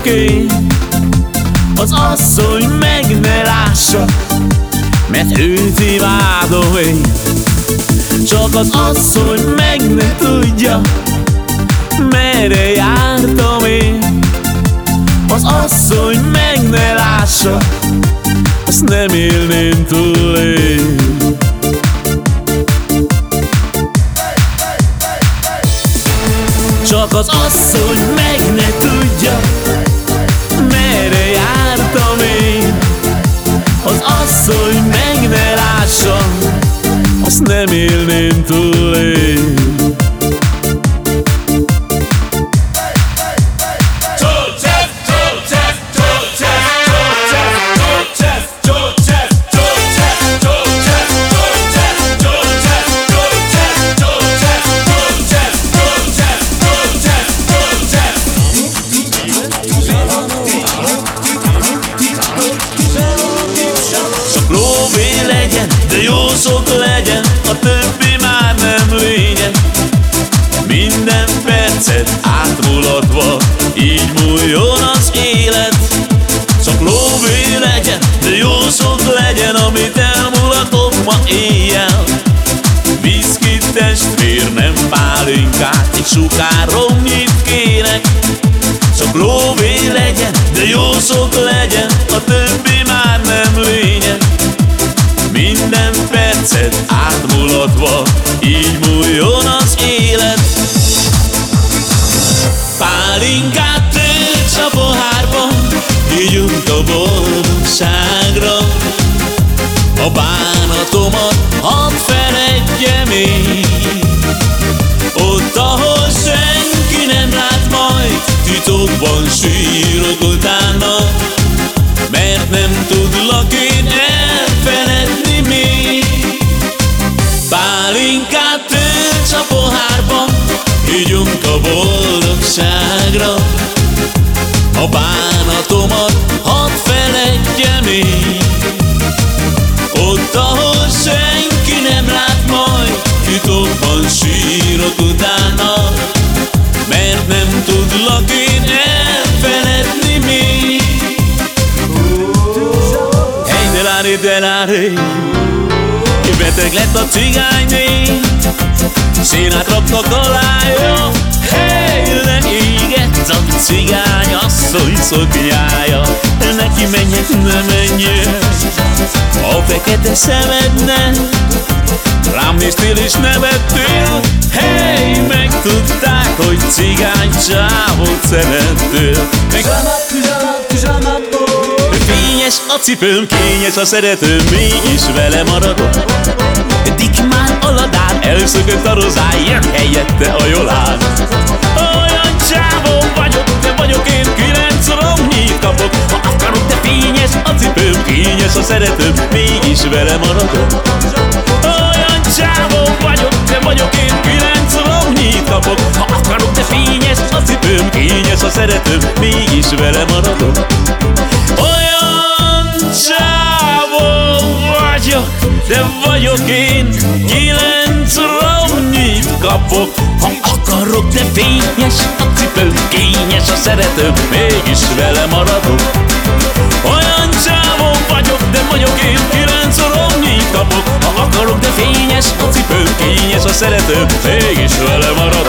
oké. Az asszony meg ne lássa Mert őt imádom én. Csak az asszony meg ne tudja Merre jártam én. Az asszony meg ne lássa Azt nem élném túl én. Csak az asszony meg ne tudja nem élném túl én legyen, de jó sok legyen Amit elmulatok ma éjjel. Viszkit testvér, nem pálinkát Egy sukárom nyit kérek Csak lóvé legyen, de jó sok legyen A többi már nem lényeg. Minden percet átmulatva Így múljon az élet. Pálinkát A bánatomat hadd feledjem én. Ott, ahol senki nem lát majd Titokban sírok utána. Mert nem tudlak én elfeledni még. Pálinkát tölts a pohárban Ígyunk a boldogságra. A bánatomat hadd feledjem én Ott, ahol senki nem lát majd Titokban sírok utána. Mert nem tudlak én elfeledni még. Hey, delári, delári Ki beteg lett a cigányné Szénát raktak alája Hey, leégett a cigány asszony szoknyája Neki menjek, ne menjek. A fekete szemednek Rám néztél és nevettél. Hey, megtudták, hogy cigány csávot szerettél. Meg Pizsamát, pizsamát, pizsamát, Fényes a cipőm, kényes a szeretőm Mégis vele maradok. Dik már aladán Elszökött a rozán Jön helyette a jolán Szeretőm Mégis vele maradok. Olyan csávó vagyok De vagyok én kilenc romnyit kapok. Ha akarok, de fényes a cipőm Kényes a szeretőm Mégis vele maradok. Olyan csávó vagyok, de vagyok én Kilenc romnyit kapok. Ha akarok, de fényes a cipő Kényes a szerető, mégis vele maradok szerető, mégis vele marad.